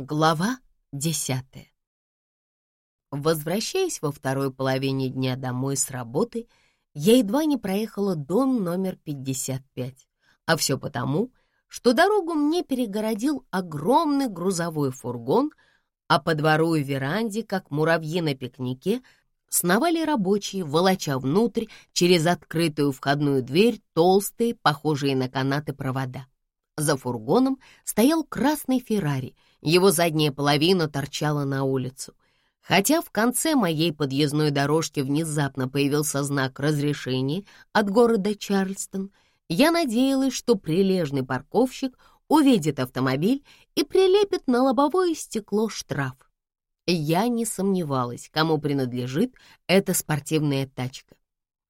Глава десятая. Возвращаясь во второй половине дня домой с работы, я едва не проехала дом номер 55. А все потому, что дорогу мне перегородил огромный грузовой фургон, а по двору и веранде, как муравьи на пикнике, сновали рабочие, волоча внутрь через открытую входную дверь толстые, похожие на канаты провода. За фургоном стоял красный Феррари — его задняя половина торчала на улицу. Хотя в конце моей подъездной дорожки внезапно появился знак разрешения от города Чарльстон, я надеялась, что прилежный парковщик увидит автомобиль и прилепит на лобовое стекло штраф. Я не сомневалась, кому принадлежит эта спортивная тачка.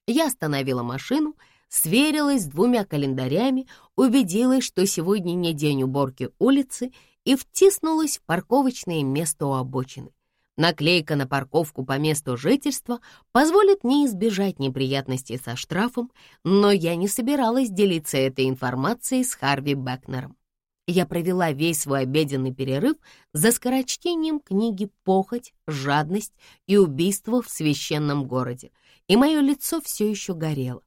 Я остановила машину, сверилась с двумя календарями, убедилась, что сегодня не день уборки улицы и втиснулась в парковочное место у обочины. Наклейка на парковку по месту жительства позволит мне избежать неприятностей со штрафом, но я не собиралась делиться этой информацией с Харви Бекнером. Я провела весь свой обеденный перерыв за скорочтением книги «Похоть, жадность и убийство в священном городе», и мое лицо все еще горело.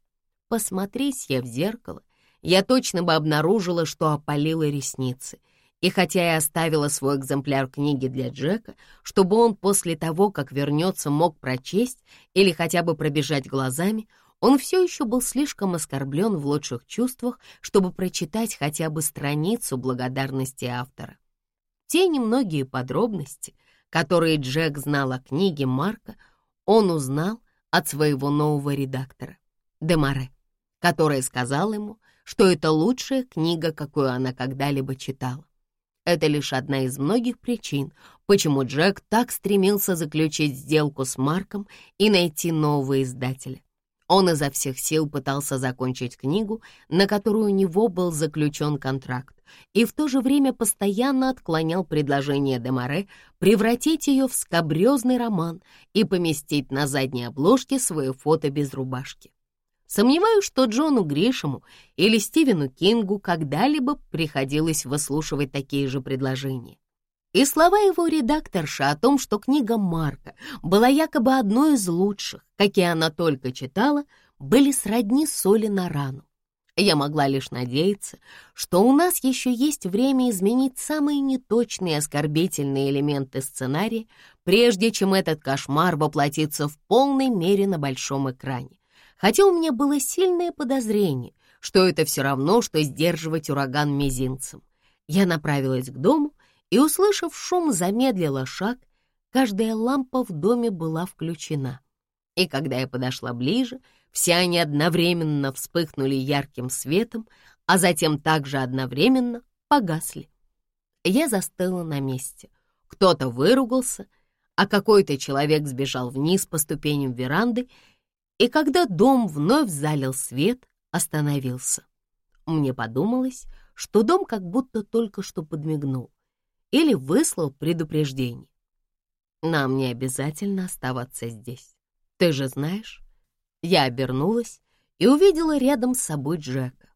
Посмотрись я в зеркало, я точно бы обнаружила, что опалила ресницы — и хотя я оставила свой экземпляр книги для Джека, чтобы он после того, как вернется, мог прочесть или хотя бы пробежать глазами, он все еще был слишком оскорблен в лучших чувствах, чтобы прочитать хотя бы страницу благодарности автора. Те немногие подробности, которые Джек знал о книге Марка, он узнал от своего нового редактора, Демаре, который сказал ему, что это лучшая книга, какую она когда-либо читала. Это лишь одна из многих причин, почему Джек так стремился заключить сделку с Марком и найти нового издателя. Он изо всех сил пытался закончить книгу, на которую у него был заключен контракт, и в то же время постоянно отклонял предложение Демаре превратить ее в скабрезный роман и поместить на задней обложке свое фото без рубашки. Сомневаюсь, что Джону Гришему или Стивену Кингу когда-либо приходилось выслушивать такие же предложения. И слова его редакторши о том, что книга Марка была якобы одной из лучших, какие она только читала, были сродни соли на рану. Я могла лишь надеяться, что у нас еще есть время изменить самые неточные оскорбительные элементы сценария, прежде чем этот кошмар воплотится в полной мере на большом экране хотя у меня было сильное подозрение, что это все равно, что сдерживать ураган мизинцем. Я направилась к дому и, услышав шум, замедлила шаг. Каждая лампа в доме была включена. И когда я подошла ближе, все они одновременно вспыхнули ярким светом, а затем также одновременно погасли. Я застыла на месте. Кто-то выругался, а какой-то человек сбежал вниз по ступеням веранды и когда дом вновь залил свет, остановился. Мне подумалось, что дом как будто только что подмигнул или выслал предупреждение. Нам не обязательно оставаться здесь. Ты же знаешь. Я обернулась и увидела рядом с собой Джека.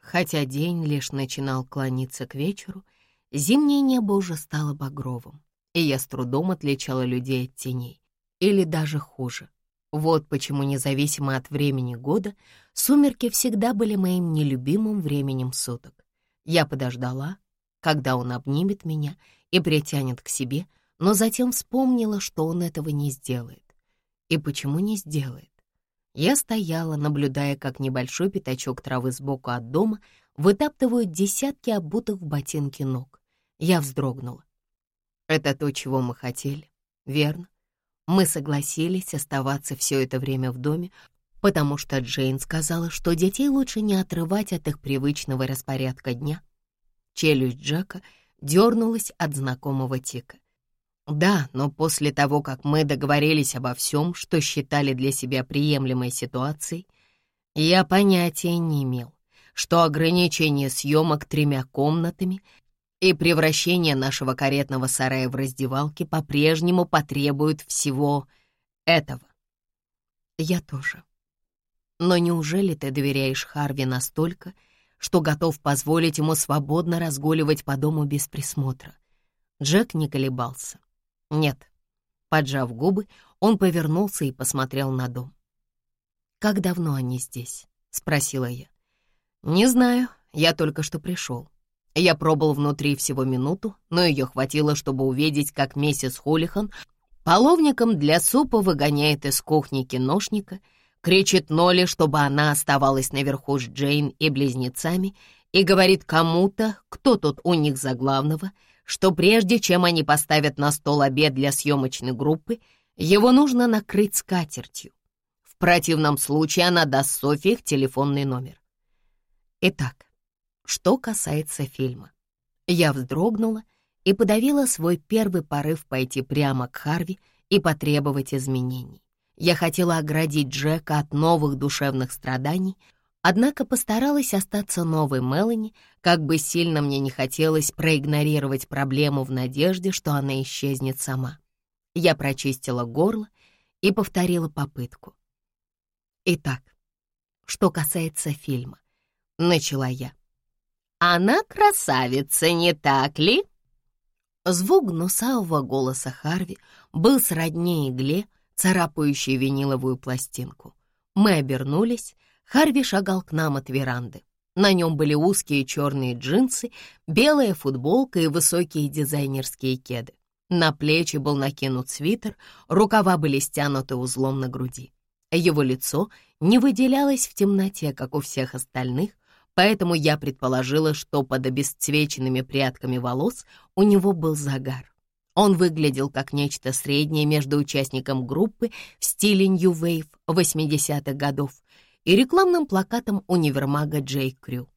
Хотя день лишь начинал клониться к вечеру, зимнее небо уже стало багровым, и я с трудом отличала людей от теней. Или даже хуже. Вот почему, независимо от времени года, сумерки всегда были моим нелюбимым временем суток. Я подождала, когда он обнимет меня и притянет к себе, но затем вспомнила, что он этого не сделает. И почему не сделает? Я стояла, наблюдая, как небольшой пятачок травы сбоку от дома вытаптывают десятки обутых в ботинки ног. Я вздрогнула. Это то, чего мы хотели, верно? Мы согласились оставаться все это время в доме, потому что Джейн сказала, что детей лучше не отрывать от их привычного распорядка дня. Челюсть Джека дернулась от знакомого тика. Да, но после того, как мы договорились обо всем, что считали для себя приемлемой ситуацией, я понятия не имел, что ограничение съемок тремя комнатами и превращение нашего каретного сарая в раздевалки по-прежнему потребует всего этого. Я тоже. Но неужели ты доверяешь Харви настолько, что готов позволить ему свободно разгуливать по дому без присмотра? Джек не колебался. «Нет». Поджав губы, он повернулся и посмотрел на дом. «Как давно они здесь?» — спросила я. «Не знаю, я только что пришел. Я пробыл внутри всего минуту, но ее хватило, чтобы увидеть, как миссис Хулихан половником для супа выгоняет из кухни киношника, кричит Ноле, чтобы она оставалась наверху с Джейн и близнецами, и говорит кому-то, кто тут у них за главного, что прежде чем они поставят на стол обед для съемочной группы, его нужно накрыть скатертью. В противном случае она даст Софи их телефонный номер. Итак, что касается фильма. Я вздрогнула и подавила свой первый порыв пойти прямо к Харви и потребовать изменений. Я хотела оградить Джека от новых душевных страданий, однако постаралась остаться новой Мелани, как бы сильно мне не хотелось проигнорировать проблему в надежде, что она исчезнет сама. Я прочистила горло и повторила попытку. Итак, что касается фильма, начала я. «Она красавица, не так ли?» Звук гнусавого голоса Харви был сродни игле, царапающей виниловую пластинку. Мы обернулись, Харви шагал к нам от веранды. На нем были узкие черные джинсы, белая футболка и высокие дизайнерские кеды. На плечи был накинут свитер, рукава были стянуты узлом на груди. Его лицо не выделялось в темноте, как у всех остальных, поэтому я предположила, что под обесцвеченными прядками волос у него был загар. Он выглядел как нечто среднее между участником группы в стиле New Wave 80-х годов и рекламным плакатом универмага Джей Крю.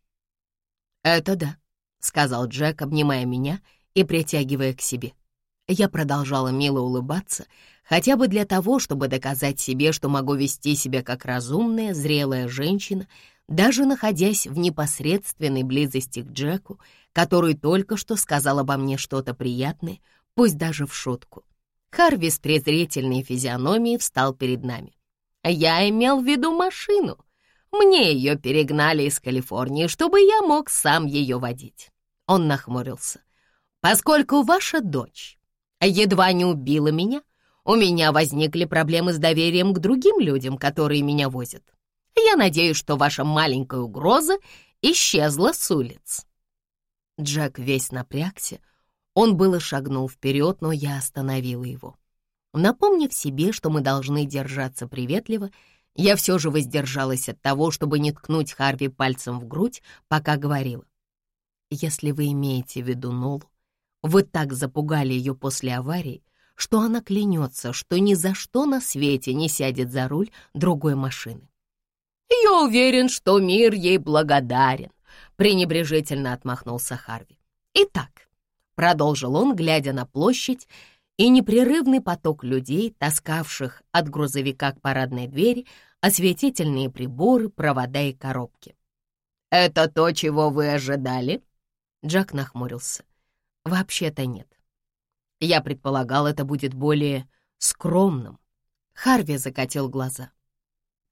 «Это да», — сказал Джек, обнимая меня и притягивая к себе. Я продолжала мило улыбаться, хотя бы для того, чтобы доказать себе, что могу вести себя как разумная, зрелая женщина, даже находясь в непосредственной близости к Джеку, который только что сказал обо мне что-то приятное, пусть даже в шутку. Харви с презрительной физиономией встал перед нами. «Я имел в виду машину. Мне ее перегнали из Калифорнии, чтобы я мог сам ее водить». Он нахмурился. «Поскольку ваша дочь едва не убила меня, у меня возникли проблемы с доверием к другим людям, которые меня возят. Я надеюсь, что ваша маленькая угроза исчезла с улиц». Джек весь напрягся. Он было шагнул вперед, но я остановила его. Напомнив себе, что мы должны держаться приветливо, я все же воздержалась от того, чтобы не ткнуть Харви пальцем в грудь, пока говорила. «Если вы имеете в виду Нолу, вы так запугали ее после аварии, что она клянется, что ни за что на свете не сядет за руль другой машины. «Я уверен, что мир ей благодарен», — пренебрежительно отмахнулся Харви. «Итак», — продолжил он, глядя на площадь и непрерывный поток людей, таскавших от грузовика к парадной двери осветительные приборы, провода и коробки. «Это то, чего вы ожидали?» Джак нахмурился. «Вообще-то нет. Я предполагал, это будет более скромным». Харви закатил глаза.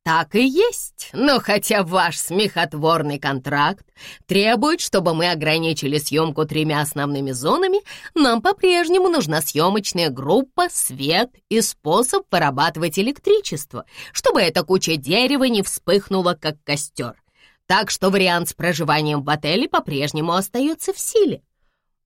«Так и есть, но хотя ваш смехотворный контракт требует, чтобы мы ограничили съемку тремя основными зонами, нам по-прежнему нужна съемочная группа, свет и способ вырабатывать электричество, чтобы эта куча дерева не вспыхнула, как костер. Так что вариант с проживанием в отеле по-прежнему остается в силе».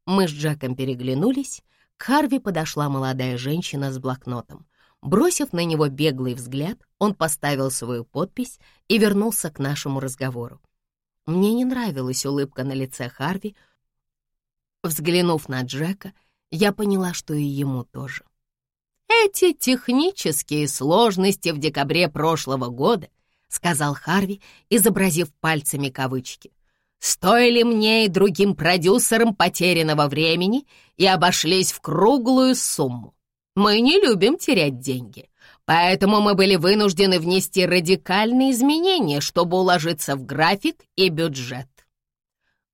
Мы с Джеком переглянулись. К Харви подошла молодая женщина с блокнотом. Бросив на него беглый взгляд, он поставил свою подпись и вернулся к нашему разговору. Мне не нравилась улыбка на лице Харви. Взглянув на Джека, я поняла, что и ему тоже. «Эти технические сложности в декабре прошлого года», — сказал Харви, изобразив пальцами кавычки, «стоили мне и другим продюсерам потерянного времени и обошлись в круглую сумму. Мы не любим терять деньги, поэтому мы были вынуждены внести радикальные изменения, чтобы уложиться в график и бюджет.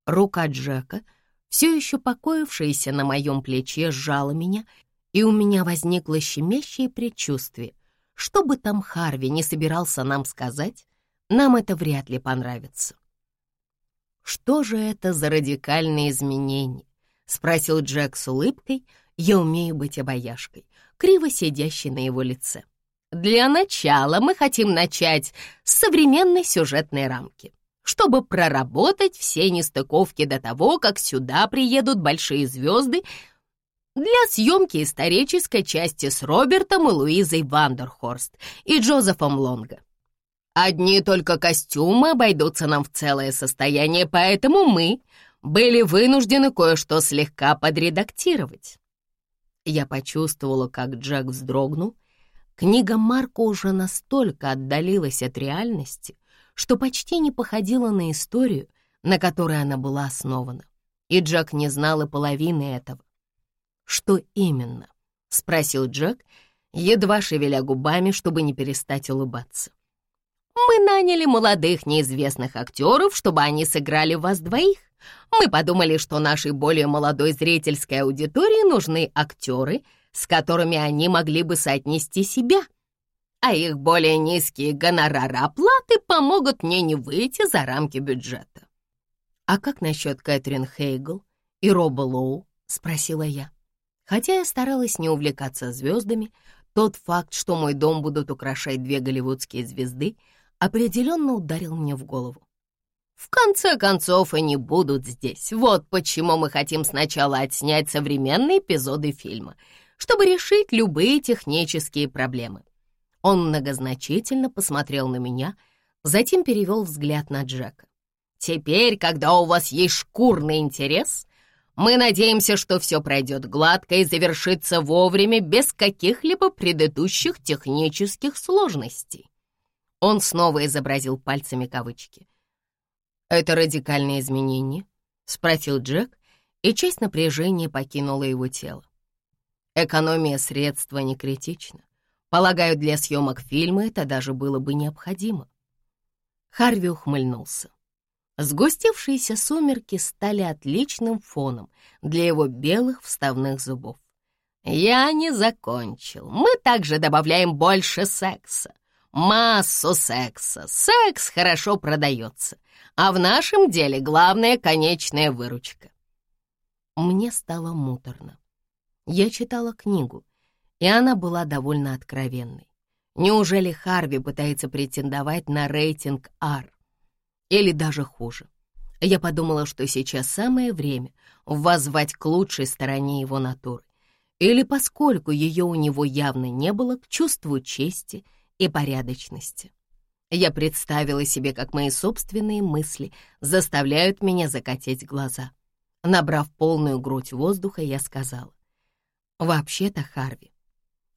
Рука Джека, все еще покоившаяся на моем плече, сжала меня, и у меня возникло щемящее предчувствие. Что бы там Харви не собирался нам сказать, нам это вряд ли понравится. Что же это за радикальные изменения? спросил Джек с улыбкой. Я умею быть обаяшкой, криво сидящей на его лице. Для начала мы хотим начать с современной сюжетной рамки, чтобы проработать все нестыковки до того, как сюда приедут большие звезды для съемки исторической части с Робертом и Луизой Вандерхорст и Джозефом Лонго. Одни только костюмы обойдутся нам в целое состояние, поэтому мы были вынуждены кое-что слегка подредактировать. Я почувствовала, как Джек вздрогнул. Книга Марка уже настолько отдалилась от реальности, что почти не походила на историю, на которой она была основана. И Джек не знал и половины этого. «Что именно?» — спросил Джек, едва шевеля губами, чтобы не перестать улыбаться. «Мы наняли молодых неизвестных актеров, чтобы они сыграли вас двоих. Мы подумали, что нашей более молодой зрительской аудитории нужны актеры, с которыми они могли бы соотнести себя, а их более низкие гонорары оплаты помогут мне не выйти за рамки бюджета. «А как насчет Кэтрин Хейгл и Роба Лоу?» — спросила я. Хотя я старалась не увлекаться звездами, тот факт, что мой дом будут украшать две голливудские звезды, определенно ударил мне в голову. В конце концов, они будут здесь. Вот почему мы хотим сначала отснять современные эпизоды фильма, чтобы решить любые технические проблемы. Он многозначительно посмотрел на меня, затем перевел взгляд на Джека. «Теперь, когда у вас есть шкурный интерес, мы надеемся, что все пройдет гладко и завершится вовремя без каких-либо предыдущих технических сложностей». Он снова изобразил пальцами кавычки. «Это радикальное изменение?» — спросил Джек, и часть напряжения покинула его тело. Экономия средства не критична. Полагаю, для съемок фильма это даже было бы необходимо. Харви ухмыльнулся. Сгустившиеся сумерки стали отличным фоном для его белых вставных зубов. «Я не закончил. Мы также добавляем больше секса. Массу секса. Секс хорошо продается. А в нашем деле главная конечная выручка. Мне стало муторно. Я читала книгу, и она была довольно откровенной. Неужели Харви пытается претендовать на рейтинг R? Или даже хуже? Я подумала, что сейчас самое время воззвать к лучшей стороне его натуры. Или поскольку ее у него явно не было, к чувству чести и порядочности. Я представила себе, как мои собственные мысли заставляют меня закатить глаза. Набрав полную грудь воздуха, я сказала. «Вообще-то, Харви,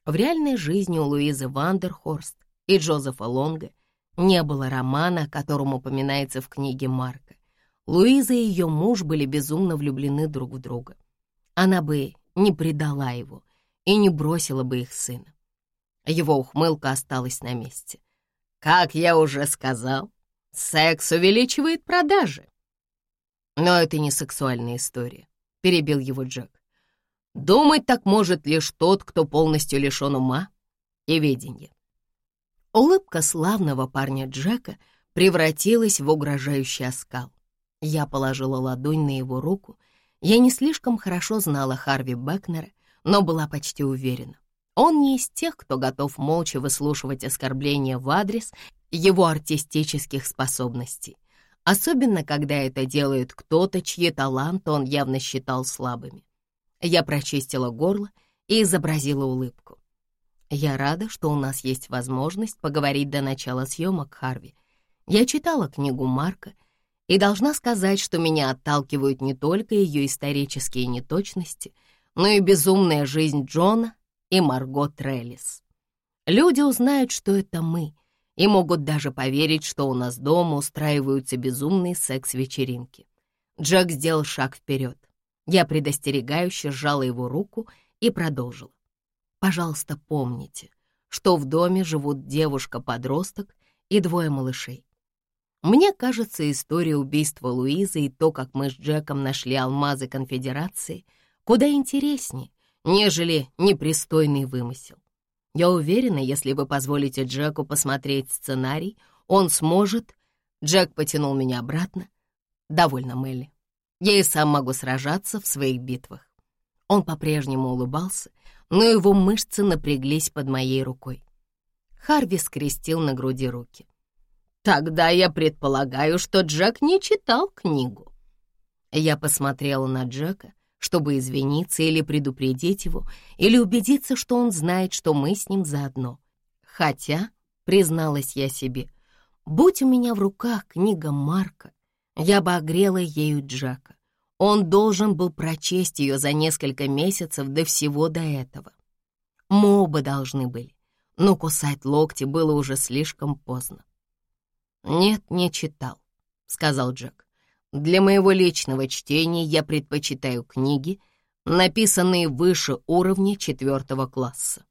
в реальной жизни у Луизы Вандерхорст и Джозефа Лонга не было романа, о котором упоминается в книге Марка. Луиза и ее муж были безумно влюблены друг в друга. Она бы не предала его и не бросила бы их сына. Его ухмылка осталась на месте — как я уже сказал, секс увеличивает продажи. Но это не сексуальная история, перебил его Джек. Думать так может лишь тот, кто полностью лишен ума и видения. Улыбка славного парня Джека превратилась в угрожающий оскал. Я положила ладонь на его руку. Я не слишком хорошо знала Харви Бекнера, но была почти уверена. Он не из тех, кто готов молча выслушивать оскорбления в адрес его артистических способностей, особенно когда это делает кто-то, чьи таланты он явно считал слабыми. Я прочистила горло и изобразила улыбку. Я рада, что у нас есть возможность поговорить до начала съемок, Харви. Я читала книгу Марка и должна сказать, что меня отталкивают не только ее исторические неточности, но и безумная жизнь Джона и Марго Треллис. Люди узнают, что это мы, и могут даже поверить, что у нас дома устраиваются безумные секс-вечеринки. Джек сделал шаг вперед. Я предостерегающе сжала его руку и продолжила. Пожалуйста, помните, что в доме живут девушка-подросток и двое малышей. Мне кажется, история убийства Луизы и то, как мы с Джеком нашли алмазы конфедерации, куда интереснее, нежели непристойный вымысел. Я уверена, если вы позволите Джеку посмотреть сценарий, он сможет... Джек потянул меня обратно. Довольно, Мелли. Я и сам могу сражаться в своих битвах. Он по-прежнему улыбался, но его мышцы напряглись под моей рукой. Харви скрестил на груди руки. «Тогда я предполагаю, что Джек не читал книгу». Я посмотрела на Джека, чтобы извиниться или предупредить его, или убедиться, что он знает, что мы с ним заодно. Хотя, призналась я себе, будь у меня в руках книга Марка, я бы огрела ею Джека. Он должен был прочесть ее за несколько месяцев до всего до этого. Мы оба должны были, но кусать локти было уже слишком поздно. «Нет, не читал», — сказал Джек. «Для моего личного чтения я предпочитаю книги, написанные выше уровня четвертого класса».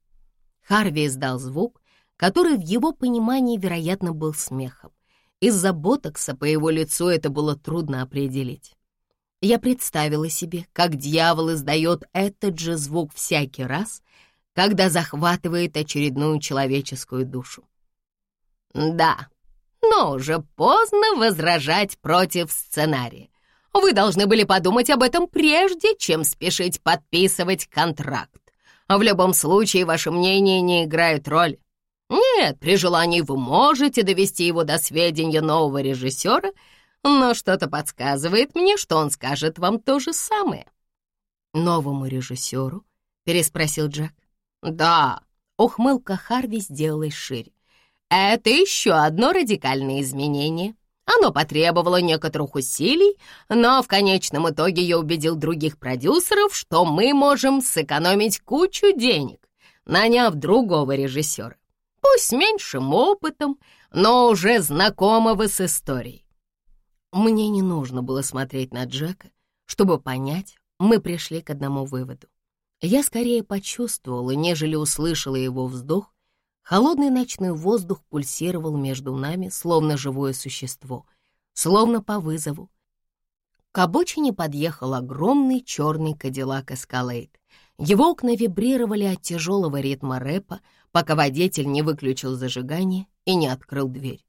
Харви издал звук, который в его понимании, вероятно, был смехом. Из-за ботокса по его лицу это было трудно определить. Я представила себе, как дьявол издает этот же звук всякий раз, когда захватывает очередную человеческую душу. «Да, но уже поздно возражать против сценария. Вы должны были подумать об этом прежде, чем спешить подписывать контракт. В любом случае, ваше мнение не играет роли. Нет, при желании вы можете довести его до сведения нового режиссера — но что-то подсказывает мне, что он скажет вам то же самое». «Новому режиссеру?» — переспросил Джек. «Да», — ухмылка Харви сделалась шире. «Это еще одно радикальное изменение. Оно потребовало некоторых усилий, но в конечном итоге я убедил других продюсеров, что мы можем сэкономить кучу денег, наняв другого режиссера. Пусть меньшим опытом, но уже знакомого с историей. Мне не нужно было смотреть на Джека, чтобы понять, мы пришли к одному выводу. Я скорее почувствовала, нежели услышала его вздох. Холодный ночной воздух пульсировал между нами, словно живое существо, словно по вызову. К обочине подъехал огромный черный кадиллак Эскалейд. Его окна вибрировали от тяжелого ритма рэпа, пока водитель не выключил зажигание и не открыл дверь.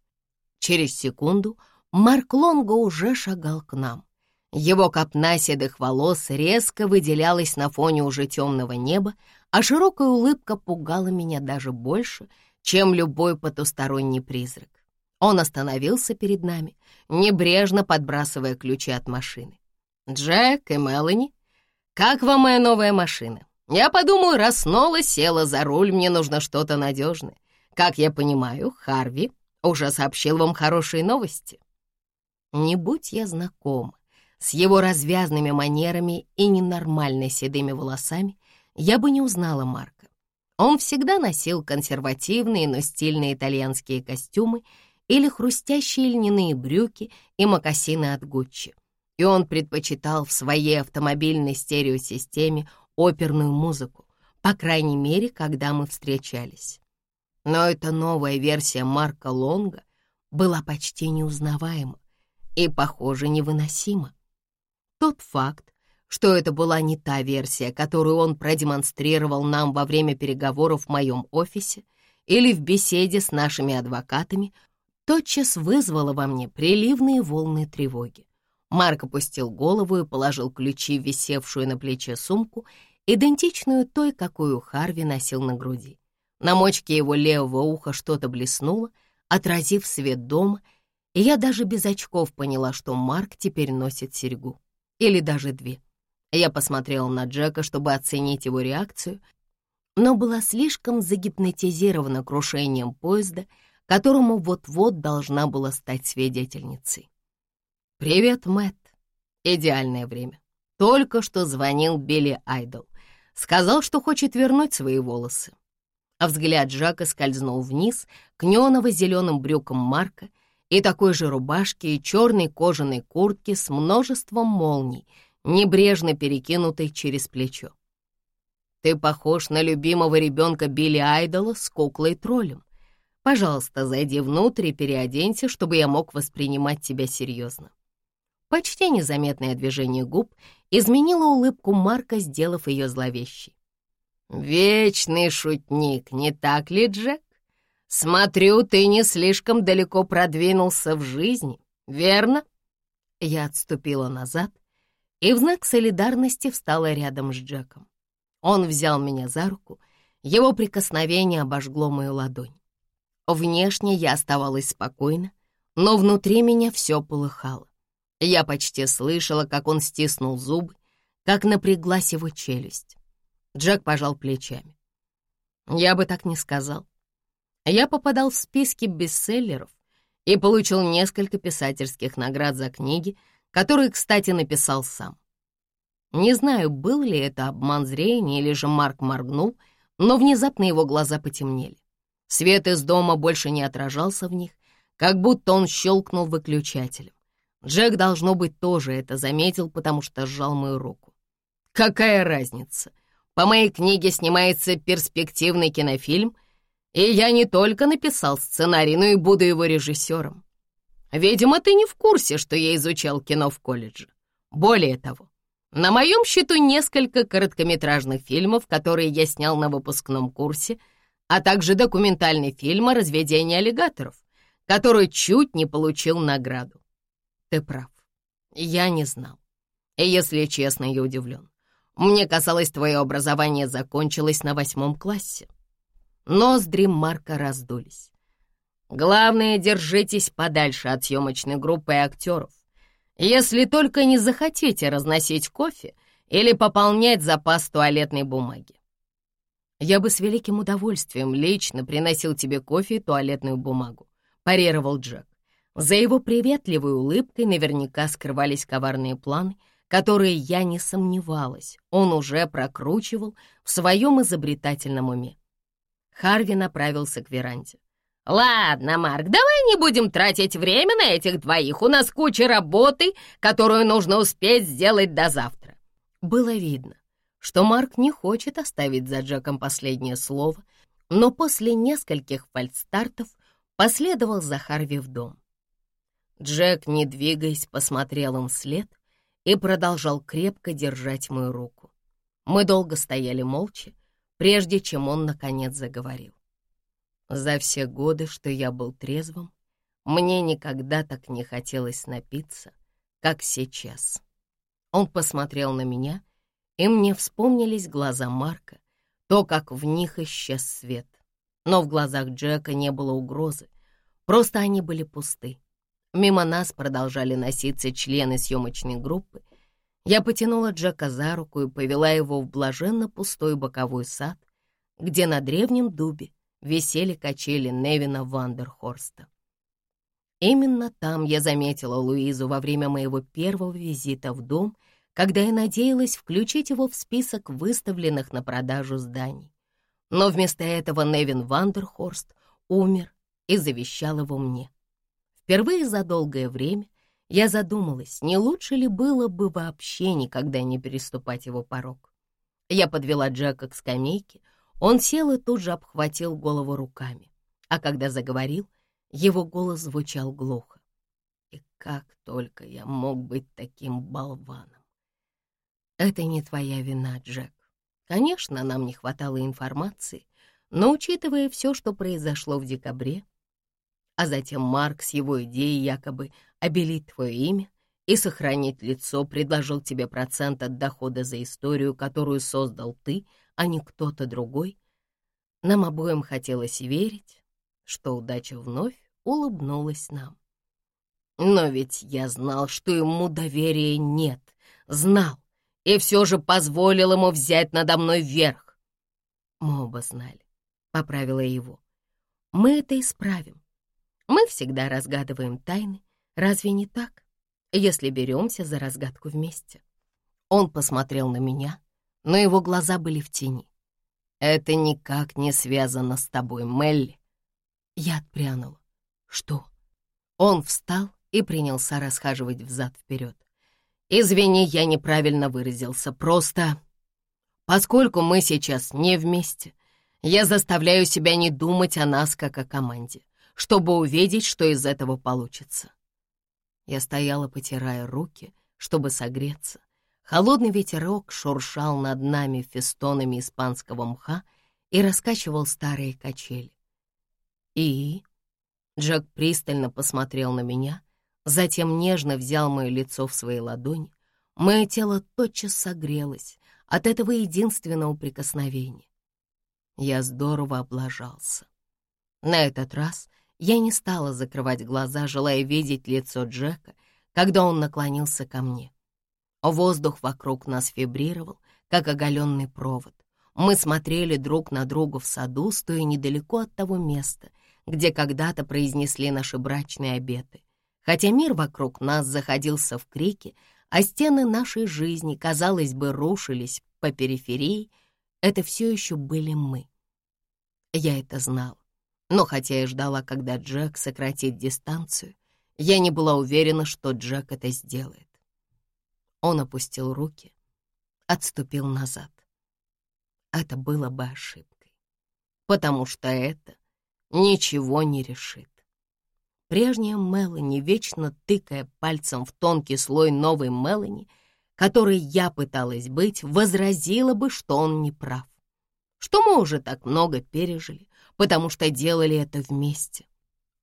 Через секунду — Марк Лонго уже шагал к нам. Его копна седых волос резко выделялась на фоне уже темного неба, а широкая улыбка пугала меня даже больше, чем любой потусторонний призрак. Он остановился перед нами, небрежно подбрасывая ключи от машины. «Джек и Мелани, как вам моя новая машина? Я подумал, раз снова села за руль, мне нужно что-то надежное. Как я понимаю, Харви уже сообщил вам хорошие новости». Не будь я знакома с его развязными манерами и ненормально седыми волосами, я бы не узнала Марка. Он всегда носил консервативные, но стильные итальянские костюмы или хрустящие льняные брюки и мокасины от Гуччи. И он предпочитал в своей автомобильной стереосистеме оперную музыку, по крайней мере, когда мы встречались. Но эта новая версия Марка Лонга была почти неузнаваема и, похоже, невыносимо. Тот факт, что это была не та версия, которую он продемонстрировал нам во время переговоров в моем офисе или в беседе с нашими адвокатами, тотчас вызвало во мне приливные волны тревоги. Марк опустил голову и положил ключи висевшую на плече сумку, идентичную той, какую Харви носил на груди. На мочке его левого уха что-то блеснуло, отразив свет дома и я даже без очков поняла, что Марк теперь носит серьгу. Или даже две. Я посмотрела на Джека, чтобы оценить его реакцию, но была слишком загипнотизирована крушением поезда, которому вот-вот должна была стать свидетельницей. «Привет, Мэтт. Идеальное время. Только что звонил Билли Айдол. Сказал, что хочет вернуть свои волосы. А взгляд Джака скользнул вниз к неоново-зеленым брюкам Марка — и такой же рубашки и черной кожаной куртки с множеством молний, небрежно перекинутой через плечо. Ты похож на любимого ребенка Билли Айдола с куклой-троллем. Пожалуйста, зайди внутрь и переоденься, чтобы я мог воспринимать тебя серьезно. Почти незаметное движение губ изменило улыбку Марка, сделав ее зловещей. «Вечный шутник, не так ли, Джек?» «Смотрю, ты не слишком далеко продвинулся в жизни, верно?» Я отступила назад и в знак солидарности встала рядом с Джеком. Он взял меня за руку, его прикосновение обожгло мою ладонь. Внешне я оставалась спокойна, но внутри меня все полыхало. Я почти слышала, как он стиснул зубы, как напряглась его челюсть. Джек пожал плечами. Я бы так не сказал. Я попадал в списки бестселлеров и получил несколько писательских наград за книги, которые, кстати, написал сам. Не знаю, был ли это обман зрения или же Марк моргнул, но внезапно его глаза потемнели. Свет из дома больше не отражался в них, как будто он щелкнул выключателем. Джек, должно быть, тоже это заметил, потому что сжал мою руку. «Какая разница? По моей книге снимается перспективный кинофильм, и я не только написал сценарий, но и буду его режиссером. Видимо, ты не в курсе, что я изучал кино в колледже. Более того, на моем счету несколько короткометражных фильмов, которые я снял на выпускном курсе, а также документальный фильм о разведении аллигаторов, который чуть не получил награду. Ты прав, я не знал. И, если честно, я удивлен. Мне казалось, твое образование закончилось на восьмом классе. Ноздри Марка раздулись. Главное, держитесь подальше от съемочной группы и актеров. Если только не захотите разносить кофе или пополнять запас туалетной бумаги. Я бы с великим удовольствием лично приносил тебе кофе и туалетную бумагу, парировал Джек. За его приветливой улыбкой наверняка скрывались коварные планы — которые, я не сомневалась, он уже прокручивал в своем изобретательном уме. Харви направился к веранде. «Ладно, Марк, давай не будем тратить время на этих двоих. У нас куча работы, которую нужно успеть сделать до завтра». Было видно, что Марк не хочет оставить за Джеком последнее слово, но после нескольких фальстартов последовал за Харви в дом. Джек, не двигаясь, посмотрел им вслед — и продолжал крепко держать мою руку. Мы долго стояли молча, прежде чем он, наконец, заговорил. За все годы, что я был трезвым, мне никогда так не хотелось напиться, как сейчас. Он посмотрел на меня, и мне вспомнились глаза Марка, то, как в них исчез свет. Но в глазах Джека не было угрозы, просто они были пусты. Мимо нас продолжали носиться члены съемочной группы. Я потянула Джека за руку и повела его в блаженно пустой боковой сад, где на древнем дубе висели качели Невина Вандерхорста. Именно там я заметила Луизу во время моего первого визита в дом, когда я надеялась включить его в список выставленных на продажу зданий. Но вместо этого Невин Вандерхорст умер и завещал его мне. Впервые за долгое время я задумалась, не лучше ли было бы вообще никогда не переступать его порог. Я подвела Джека к скамейке, он сел и тут же обхватил голову руками. А когда заговорил, его голос звучал глухо. И как только я мог быть таким болваном. Это не твоя вина, Джек. Конечно, нам не хватало информации, но учитывая все, что произошло в декабре, а затем Марк с его идеей якобы обелить твое имя и сохранить лицо предложил тебе процент от дохода за историю, которую создал ты, а не кто-то другой. Нам обоим хотелось верить, что удача вновь улыбнулась нам. Но ведь я знал, что ему доверия нет, знал, и все же позволил ему взять надо мной верх. Мы оба знали, — поправила его. Мы это исправим. Мы всегда разгадываем тайны, разве не так, если беремся за разгадку вместе? Он посмотрел на меня, но его глаза были в тени. «Это никак не связано с тобой, Мелли». Я отпрянула. «Что?» Он встал и принялся расхаживать взад-вперед. «Извини, я неправильно выразился. Просто, поскольку мы сейчас не вместе, я заставляю себя не думать о нас как о команде чтобы увидеть, что из этого получится. Я стояла, потирая руки, чтобы согреться. Холодный ветерок шуршал над нами фестонами испанского мха и раскачивал старые качели. И Джек пристально посмотрел на меня, затем нежно взял мое лицо в свои ладони. Мое тело тотчас согрелось от этого единственного прикосновения. Я здорово облажался. На этот раз я не стала закрывать глаза, желая видеть лицо Джека, когда он наклонился ко мне. Воздух вокруг нас вибрировал, как оголенный провод. Мы смотрели друг на друга в саду, стоя недалеко от того места, где когда-то произнесли наши брачные обеты. Хотя мир вокруг нас заходился в крики, а стены нашей жизни, казалось бы, рушились по периферии, это все еще были мы. Я это знала. Но хотя я ждала, когда Джек сократит дистанцию, я не была уверена, что Джек это сделает. Он опустил руки, отступил назад. Это было бы ошибкой, потому что это ничего не решит. Прежняя Мелани, вечно тыкая пальцем в тонкий слой новой Мелани, которой я пыталась быть, возразила бы, что он не прав. Что мы уже так много пережили, потому что делали это вместе.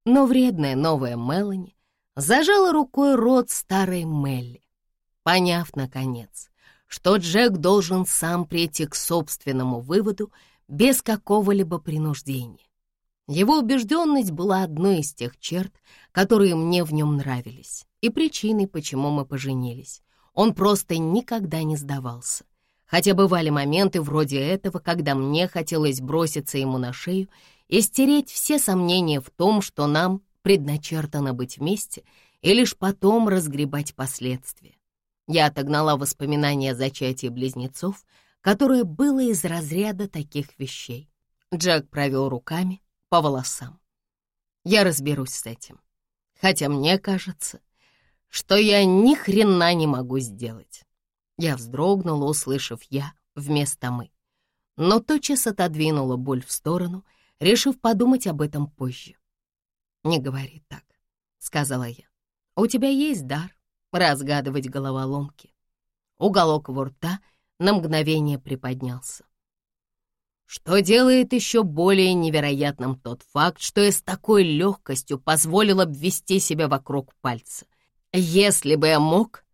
Но вредная новая Мелани зажала рукой рот старой Мелли, поняв, наконец, что Джек должен сам прийти к собственному выводу без какого-либо принуждения. Его убежденность была одной из тех черт, которые мне в нем нравились, и причиной, почему мы поженились. Он просто никогда не сдавался. Хотя бывали моменты вроде этого, когда мне хотелось броситься ему на шею и стереть все сомнения в том, что нам предначертано быть вместе, и лишь потом разгребать последствия. Я отогнала воспоминания о зачатии близнецов, которое было из разряда таких вещей. Джек провел руками, по волосам. Я разберусь с этим. Хотя мне кажется, что я ни хрена не могу сделать. Я вздрогнула, услышав «я» вместо «мы». Но тотчас отодвинула боль в сторону, решив подумать об этом позже. «Не говори так», — сказала я. «У тебя есть дар разгадывать головоломки». Уголок его рта на мгновение приподнялся что делает еще более невероятным тот факт, что я с такой легкостью позволил обвести себя вокруг пальца. Если бы я мог...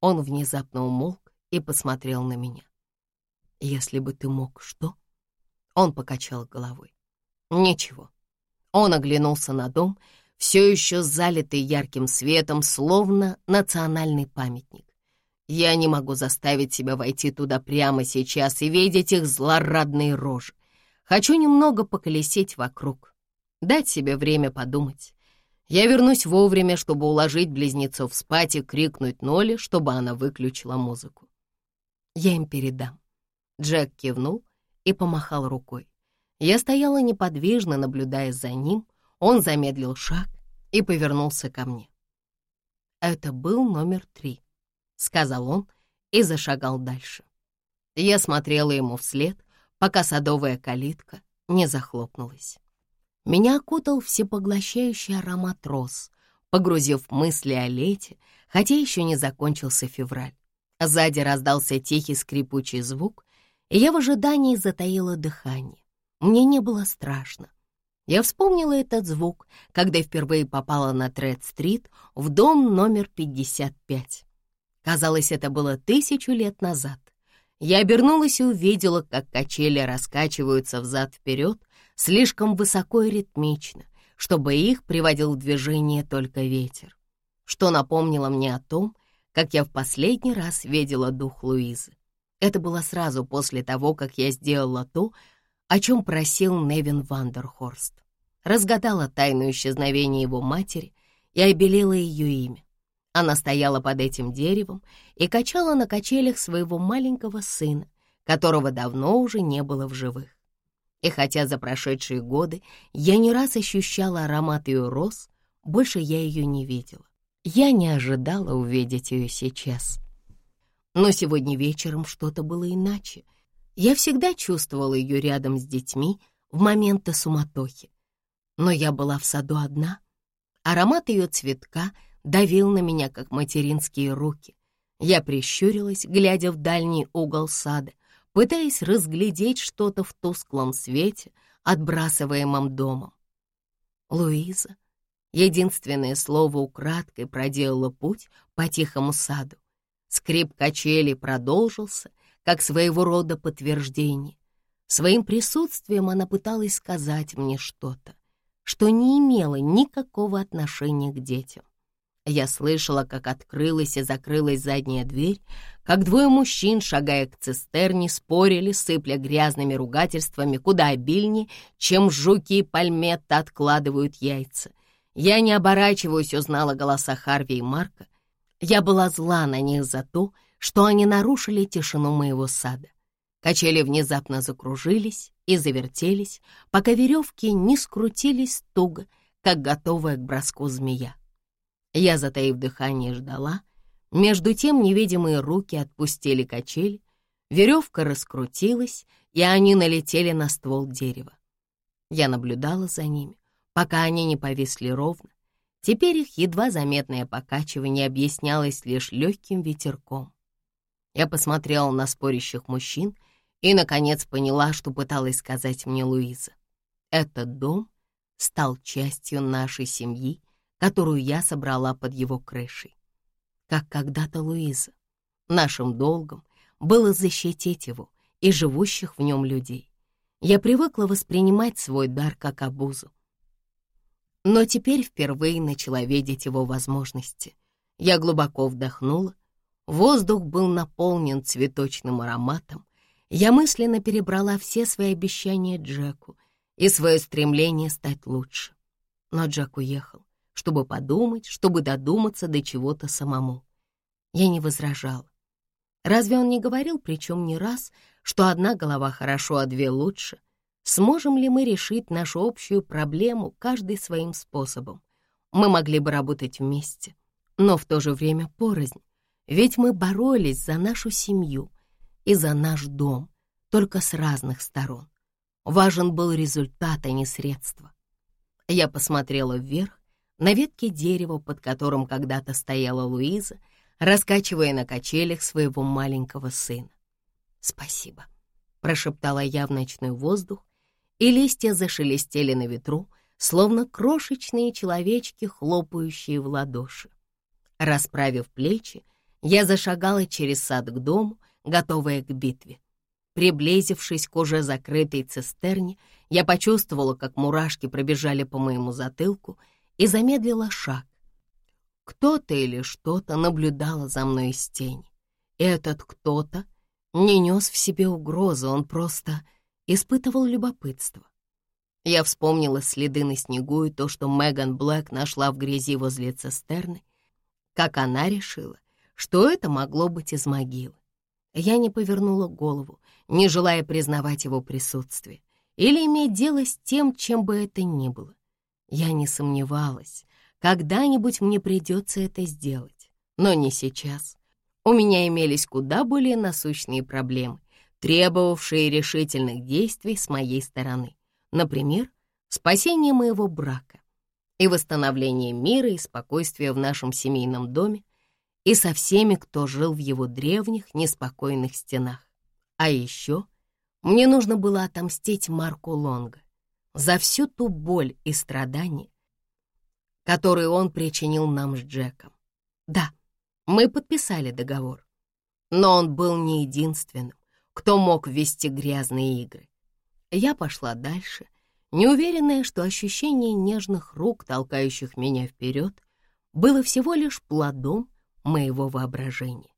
Он внезапно умолк и посмотрел на меня. «Если бы ты мог, что?» Он покачал головой. «Ничего». Он оглянулся на дом, все еще залитый ярким светом, словно национальный памятник. Я не могу заставить себя войти туда прямо сейчас и видеть их злорадные рожи. Хочу немного поколесить вокруг, дать себе время подумать. Я вернусь вовремя, чтобы уложить близнецов спать и крикнуть Ноле, чтобы она выключила музыку. Я им передам. Джек кивнул и помахал рукой. Я стояла неподвижно, наблюдая за ним. Он замедлил шаг и повернулся ко мне. Это был номер три. — сказал он и зашагал дальше. Я смотрела ему вслед, пока садовая калитка не захлопнулась. Меня окутал всепоглощающий аромат роз, погрузив мысли о лете, хотя еще не закончился февраль. Сзади раздался тихий скрипучий звук, и я в ожидании затаила дыхание. Мне не было страшно. Я вспомнила этот звук, когда впервые попала на Тред-стрит в дом номер 55. Казалось, это было тысячу лет назад. Я обернулась и увидела, как качели раскачиваются взад-вперед, слишком высоко и ритмично, чтобы их приводил в движение только ветер, что напомнило мне о том, как я в последний раз видела дух Луизы. Это было сразу после того, как я сделала то, о чем просил Невин Вандерхорст. Разгадала тайну исчезновения его матери и обелила ее имя. Она стояла под этим деревом и качала на качелях своего маленького сына, которого давно уже не было в живых. И хотя за прошедшие годы я не раз ощущала аромат ее роз, больше я ее не видела. Я не ожидала увидеть ее сейчас. Но сегодня вечером что-то было иначе. Я всегда чувствовала ее рядом с детьми в моменты суматохи. Но я была в саду одна. Аромат ее цветка — давил на меня, как материнские руки. Я прищурилась, глядя в дальний угол сада, пытаясь разглядеть что-то в тусклом свете, отбрасываемом домом. Луиза, единственное слово украдкой проделала путь по тихому саду. Скрип качели продолжился, как своего рода подтверждение. Своим присутствием она пыталась сказать мне что-то, что не имело никакого отношения к детям. Я слышала, как открылась и закрылась задняя дверь, как двое мужчин, шагая к цистерне, спорили, сыпля грязными ругательствами куда обильнее, чем жуки и пальметта откладывают яйца. Я, не оборачиваясь, узнала голоса Харви и Марка. Я была зла на них за то, что они нарушили тишину моего сада. Качели внезапно закружились и завертелись, пока веревки не скрутились туго, как готовая к броску змея. Я, затаив дыхание, ждала. Между тем невидимые руки отпустили качели, веревка раскрутилась, и они налетели на ствол дерева. Я наблюдала за ними, пока они не повисли ровно. Теперь их едва заметное покачивание объяснялось лишь легким ветерком. Я посмотрела на спорящих мужчин и, наконец, поняла, что пыталась сказать мне Луиза. Этот дом стал частью нашей семьи, которую я собрала под его крышей. Как когда-то Луиза. Нашим долгом было защитить его и живущих в нем людей. Я привыкла воспринимать свой дар как обузу. Но теперь впервые начала видеть его возможности. Я глубоко вдохнула. Воздух был наполнен цветочным ароматом. Я мысленно перебрала все свои обещания Джеку и свое стремление стать лучше. Но Джек уехал чтобы подумать, чтобы додуматься до чего-то самому. Я не возражала. Разве он не говорил, причем не раз, что одна голова хорошо, а две лучше? Сможем ли мы решить нашу общую проблему каждый своим способом? Мы могли бы работать вместе, но в то же время порознь, ведь мы боролись за нашу семью и за наш дом, только с разных сторон. Важен был результат, а не средство. Я посмотрела вверх на ветке дерева, под которым когда-то стояла Луиза, раскачивая на качелях своего маленького сына. «Спасибо», — прошептала я в ночной воздух, и листья зашелестели на ветру, словно крошечные человечки, хлопающие в ладоши. Расправив плечи, я зашагала через сад к дому, готовая к битве. Приблизившись к уже закрытой цистерне, я почувствовала, как мурашки пробежали по моему затылку — и замедлила шаг. Кто-то или что-то наблюдало за мной из тени. Этот кто-то не нес в себе угрозы, он просто испытывал любопытство. Я вспомнила следы на снегу и то, что Меган Блэк нашла в грязи возле цистерны, как она решила, что это могло быть из могилы. Я не повернула голову, не желая признавать его присутствие или иметь дело с тем, чем бы это ни было. Я не сомневалась, когда-нибудь мне придется это сделать, но не сейчас. У меня имелись куда более насущные проблемы, требовавшие решительных действий с моей стороны. Например, спасение моего брака и восстановление мира и спокойствия в нашем семейном доме и со всеми, кто жил в его древних, неспокойных стенах. А еще мне нужно было отомстить Марку Лонга за всю ту боль и страдания, которые он причинил нам с Джеком. Да, мы подписали договор, но он был не единственным, кто мог вести грязные игры. Я пошла дальше, неуверенная, что ощущение нежных рук, толкающих меня вперед, было всего лишь плодом моего воображения.